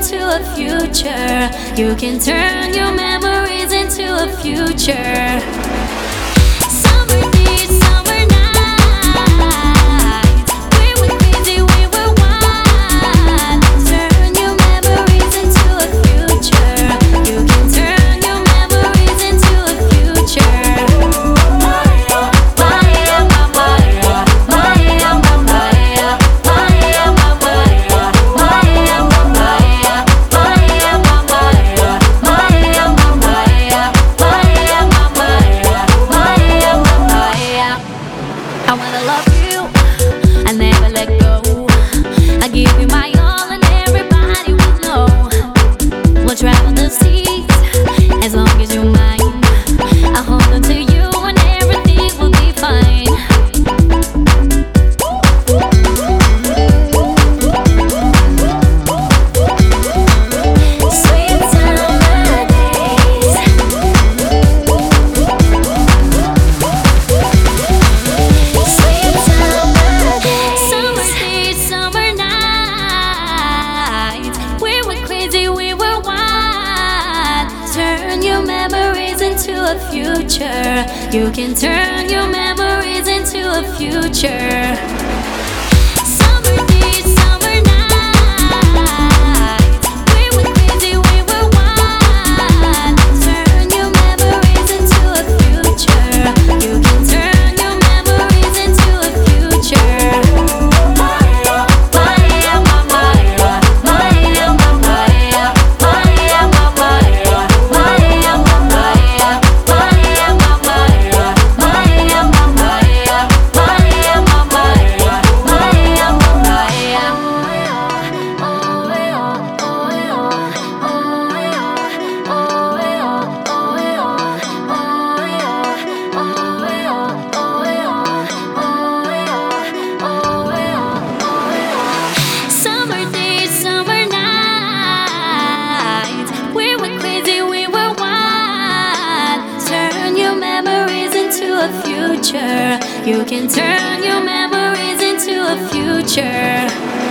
into a future. You can turn your memories into a future. you might into a future. You can turn your memories into a future. You can turn your memories into a future.